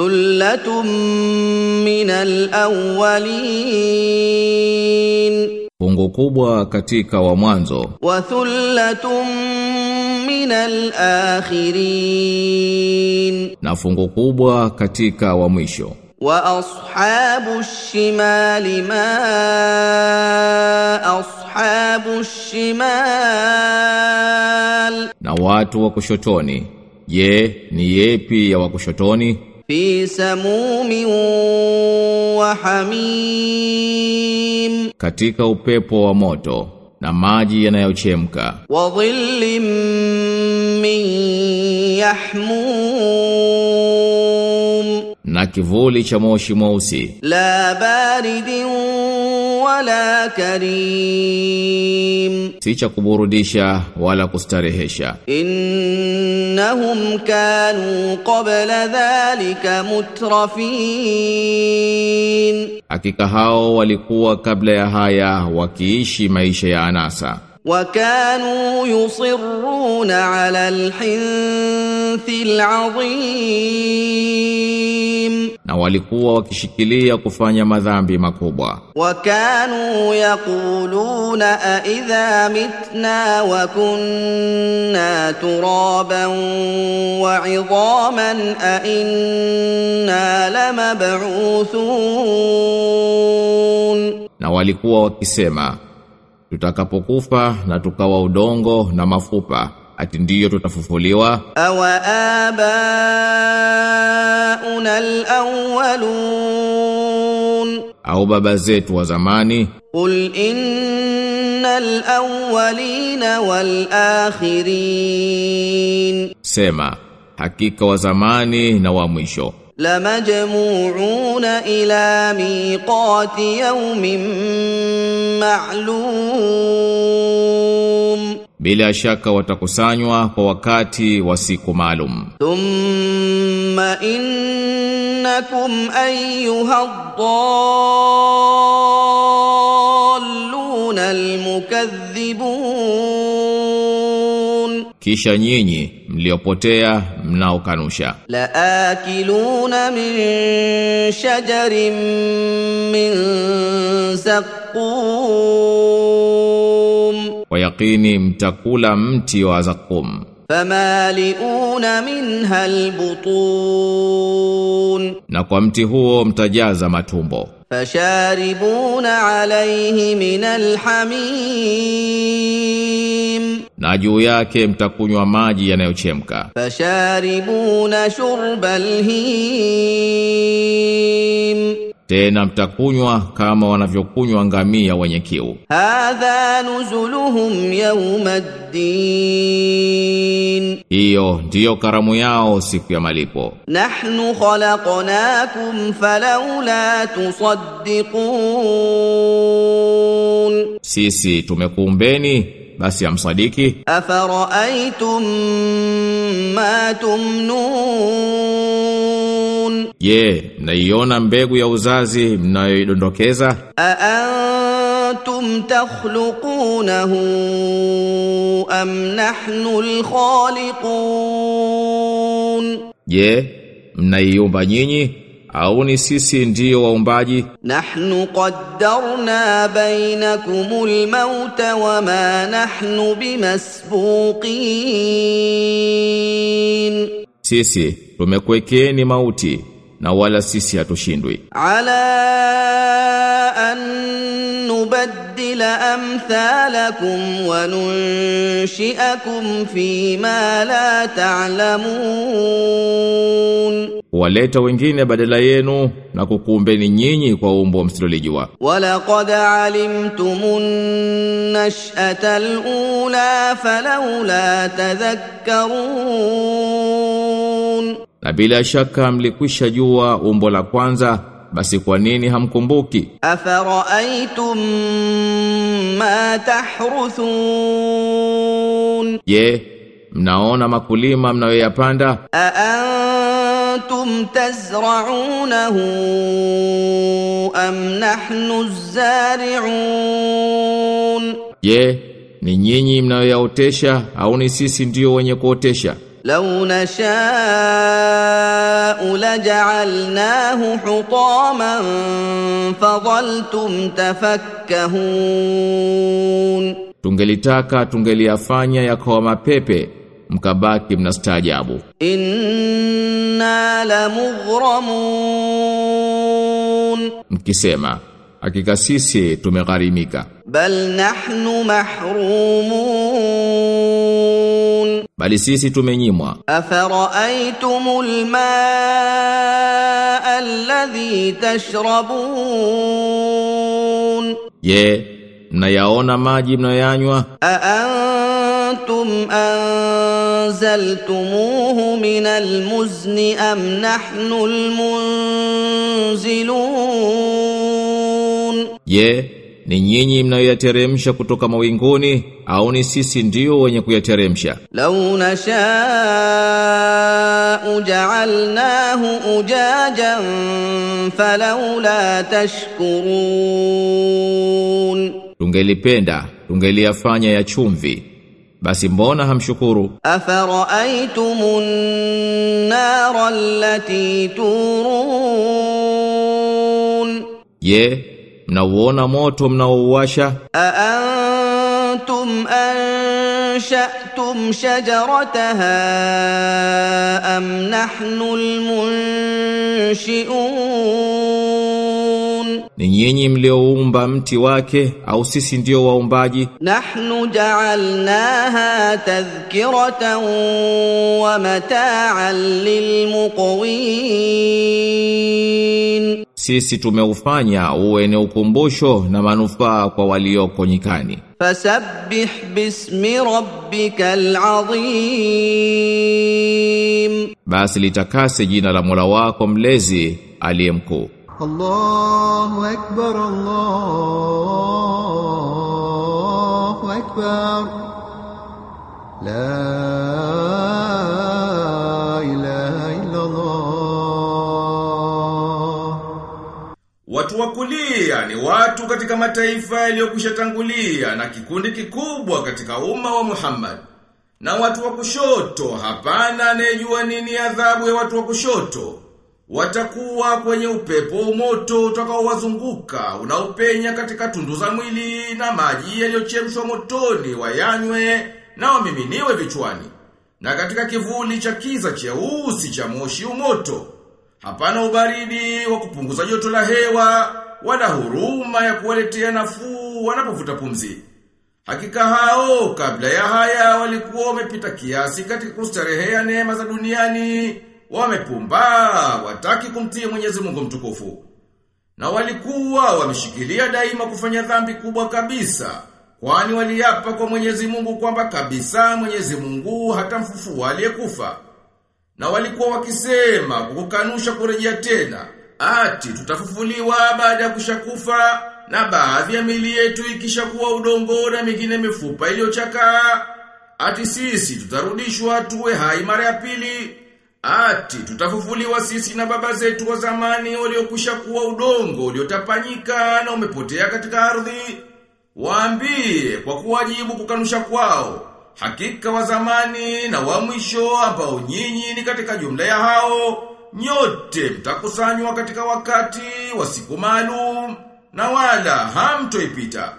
Thullatun minal awwalin. Pungu kubwa katika wa mwanzo. Wa thullatun minal akhirin. Na fungu kubwa katika wa mwisho. Wa ashabu shimali ma ashabu shimal. Na watu wa kushotoni. Je, ni yepi ya wa kushotoni? fi samumin wa hamim, katika upepo wa moto na maji yanayochemka, wa min yahmum, na kivuli cha moshi mweusi, la baridin wala karim. Si cha kuburudisha wala kustarehesha. Innahum kanu qabla dhalika mutrafin. Hakika hao walikuwa kabla ya haya wakiishi maisha ya anasa. وكانوا يصرون على الحنث العظيم na walikuwa wakishikilia kufanya madhambi makubwa وكانوا يقولون أإذا متنا وكنا ترابا وعظاما أإنا لمبعوثون na walikuwa wakisema tutakapokufa na tukawa udongo na mafupa ati ndiyo tutafufuliwa. Awa abauna alawalun au baba zetu wa zamani. Qul innal awwalina wal akhirin. Sema hakika wa zamani na wa mwisho. لمجموعون إلى ميقات يوم معلوم. Bila shaka watakusanywa kwa wakati wa siku maalum. ثم إنكم أيها الضالون المكذبون. kisha nyinyi mliopotea mnaokanusha. La akiluna min shajarin min zaqqum. Wa yaqini mtakula mti wa zaqqum famaliuna minha albutun, na kwa mti huo mtajaza matumbo. Fasharibuna alayhi min alhamim, na juu yake mtakunywa maji yanayochemka. Fasharibuna shurbal tena mtakunywa kama wanavyokunywa ngamia wenye kiu. Hadha nuzuluhum yawmaddin hiyo ndiyo karamu yao siku ya malipo. Nahnu khalaqnakum falaula tusaddiqun, sisi tumekuumbeni basi amsadiki. Afara'aytum ma tumnun, je, mnaiona mbegu ya uzazi mnayoidondokeza? Aa أأنتم تخلقونه أم نحن الخالقون je mnaiumba nyinyi au ni sisi ndiyo waumbaji نحن قدرنا بينكم الموت وما نحن بمسبوقين sisi tumekuwekeni mauti na wala sisi hatushindwi. Ala an nubaddila amthalakum wa nunshiakum fi ma la ta'lamun. Waleta wengine badala yenu na kukuumbeni nyinyi kwa umbo msilolijua wala qad alimtum nash'ata alula falaula tadhakkarun na bila shaka mlikwisha jua umbo la kwanza basi kwa nini hamkumbuki? Afaraitum ma tahruthun? Je mnaona makulima mnayoyapanda? Antum tazra'unahu am nahnu zari'un? Je ni nyinyi mnayoyaotesha au ni sisi ndio wenye kuotesha? لو نشاء لجعلناه حطاما فظلتم تفكهون Tungelitaka tungeliyafanya yakawa mapepe mkabaki mnastaajabu. إنا لمغرمون Mkisema hakika sisi tumegharimika بل نحن محرومون bali sisi tumenyimwa. Afara'aytumul ma'a alladhi tashrabun? Ye mnayaona maji mnayanywa antum anzaltumuhu minal muzni am nahnu almunzilun ye ni nyinyi mnayoyateremsha kutoka mawinguni au ni sisi ndio wenye kuyateremsha? Lau nashau jaalnahu ujajan falaula tashkurun. Tungelipenda tungeliyafanya ya chumvi. Basi mbona hamshukuru? Afara'aytumun nara allati turun. Ye yeah mnauona moto mnaouwasha? Antum ansha'tum shajarataha am nahnu almunshi'un. Ni nyinyi mlioumba mti wake au sisi ndio waumbaji? Nahnu ja'alnaha tadhkiratan wa mata'an lilmuqwin sisi tumeufanya uwe ni ukumbusho na manufaa kwa walioko nyikani. Fasabbih bismi rabbikal azim, basi litakase jina la Mola wako mlezi aliye mkuu. Allahu akbar, Allahu akbar la Watu ni watu katika mataifa yaliyokwisha tangulia na kikundi kikubwa katika umma wa Muhammad. Na watu wa kushoto hapana anayejua nini adhabu ya watu wa kushoto. Watakuwa kwenye upepo moto utakaowazunguka unaopenya katika tundu za mwili na maji yaliyochemshwa motoni wayanywe na wamiminiwe vichwani. Na katika kivuli cha kiza cheusi cha moshi umoto. Hapana ubaridi wa kupunguza joto la hewa, wala huruma ya kuwaletea nafuu wanapovuta pumzi. Hakika hao kabla ya haya walikuwa wamepita kiasi katika kustarehea neema za duniani, wamepumba, wataki kumtii Mwenyezi Mungu mtukufu. Na walikuwa wameshikilia daima kufanya dhambi kubwa kabisa, kwani waliapa kwa Mwenyezi Mungu kwamba kabisa Mwenyezi Mungu hatamfufua aliyekufa. Na walikuwa wakisema kukanusha kurejea tena. Ati tutafufuliwa baada ya kushakufa na baadhi ya mili yetu ikishakuwa udongo na mingine mifupa iliyochakaa. Ati sisi tutarudishwa tuwe hai mara ya pili. Ati tutafufuliwa sisi na baba zetu wa zamani waliokwisha kuwa udongo uliotapanyika na umepotea katika ardhi. Waambie kwa kuwajibu kukanusha kwao. Hakika wa zamani na wa mwisho ambao nyinyi ni katika jumla ya hao, nyote mtakusanywa katika wakati wa siku maalum na wala hamtoipita.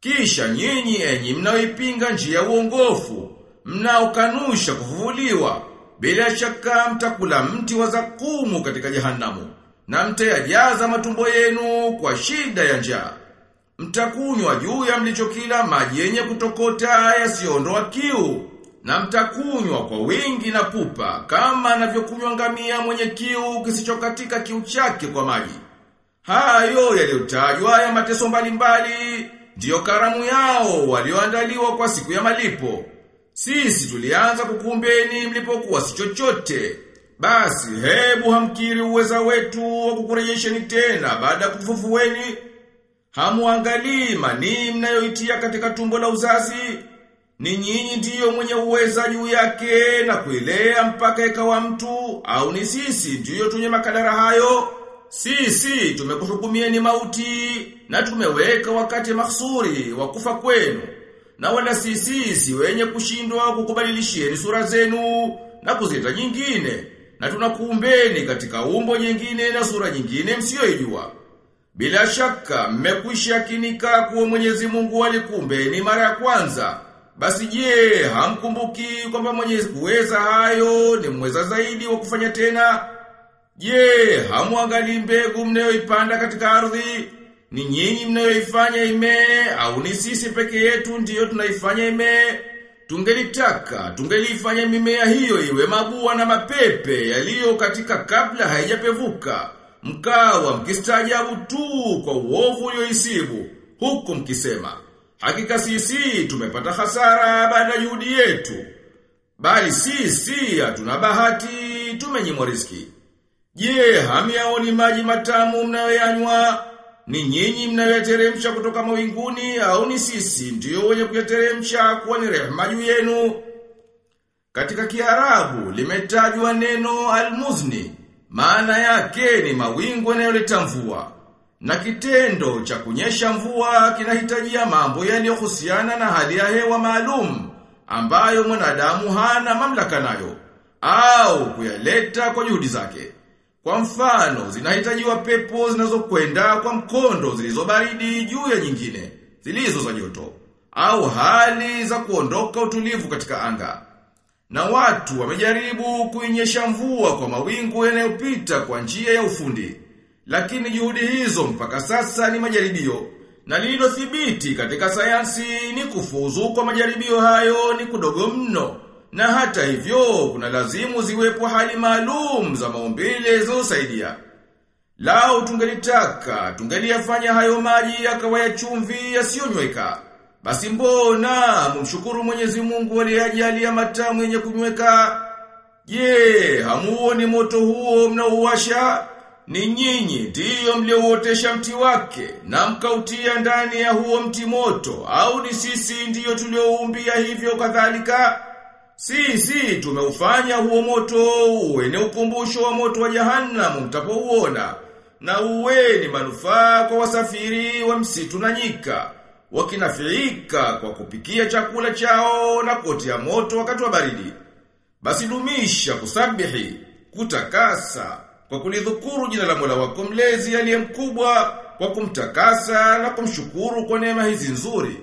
Kisha nyinyi enyi mnaoipinga njia ya uongofu, mnaokanusha kufufuliwa, bila shaka mtakula mti wa zakumu katika jehanamu, na mtayajaza matumbo yenu kwa shida ya njaa. Mtakunywa juu ya mlichokila maji yenye kutokota yasiyoondoa kiu. Na mtakunywa kwa wingi na pupa kama anavyokunywa ngamia mwenye kiu kisichokatika kiu chake kwa maji. Hayo yaliyotajwa ya mateso mbalimbali ndiyo karamu yao walioandaliwa kwa siku ya malipo. Sisi tulianza kukumbeni mlipokuwa si chochote. Basi hebu hamkiri uweza wetu wa kukurejesheni tena baada ya kutufufueni. Hamuangalii manii mnayoitia katika tumbo la uzazi. Ni nyinyi ndiyo mwenye uweza juu yake na kuilea mpaka ikawa mtu au ni sisi ndiyo tunye makadara hayo? Sisi tumekuhukumieni mauti na tumeweka wakati mahsuri wa kufa kwenu. Na wala sisi si wenye kushindwa kukubadilishieni sura zenu na kuzita nyingine na tunakuumbeni katika umbo nyingine na sura nyingine msiyoijua. Bila shaka mmekwisha kinika kuwa Mwenyezi Mungu alikuumbeni mara ya kwanza. Basi je, hamkumbuki kwamba mwenye kuweza hayo ni mweza zaidi wa kufanya tena? Je, hamwangalii mbegu mnayoipanda katika ardhi? Ni nyinyi mnayoifanya imee au ni sisi peke yetu ndiyo tunaifanya imee? Tungelitaka, tungelifanya mimea hiyo iwe mabua na mapepe yaliyo katika kabla haijapevuka. Mkawa mkistaajabu tu kwa uovu ulioisibu, huku mkisema, hakika sisi tumepata hasara baada juhudi yetu. Bali sisi hatuna bahati, tumenyimwa riziki. Je, hamiaoni maji matamu mnayoyanywa? Ni nyinyi mnayoteremsha kutoka mawinguni au ni sisi ndiyo wenye kuyateremsha kuwa ni rehema yenu? Katika Kiarabu limetajwa neno almuzni, maana yake ni mawingu yanayoleta mvua. Na kitendo cha kunyesha mvua kinahitajia mambo yaliyohusiana na hali ya hewa maalum ambayo mwanadamu hana mamlaka nayo au kuyaleta kwa juhudi zake. Kwa mfano, zinahitajiwa pepo zinazokwenda kwa mkondo zilizo baridi juu ya nyingine, zilizo za joto, au hali za kuondoka utulivu katika anga. Na watu wamejaribu kuinyesha mvua kwa mawingu yanayopita kwa njia ya ufundi. Lakini juhudi hizo mpaka sasa ni majaribio. Na lililothibiti katika sayansi ni kufuzu kwa majaribio hayo ni kudogo mno. Na hata hivyo, kuna lazimu ziwepo hali maalum za maumbile zinazosaidia. Lao tungelitaka, tungeliyafanya hayo maji yakawa ya chumvi yasiyonyweka. Basi mbona mumshukuru Mwenyezi Mungu ya matamu yenye kunyweka? Je, hamuoni moto huo mnaouwasha? Ni nyinyi ndiyo mliouotesha mti wake na mkautia ndani ya huo mti moto au ni sisi ndiyo tulioumbia hivyo kadhalika? Sisi tumeufanya huo moto uwe ni ukumbusho wa moto wa jahannamu mtapouona na uwe ni manufaa kwa wasafiri wa msitu na nyika wakinafiika kwa kupikia chakula chao na kuotea moto wakati wa baridi. Basi dumisha kusabihi, kutakasa, kwa kulidhukuru jina la Mola wako mlezi aliye mkubwa, kwa kumtakasa na kumshukuru kwa neema hizi nzuri.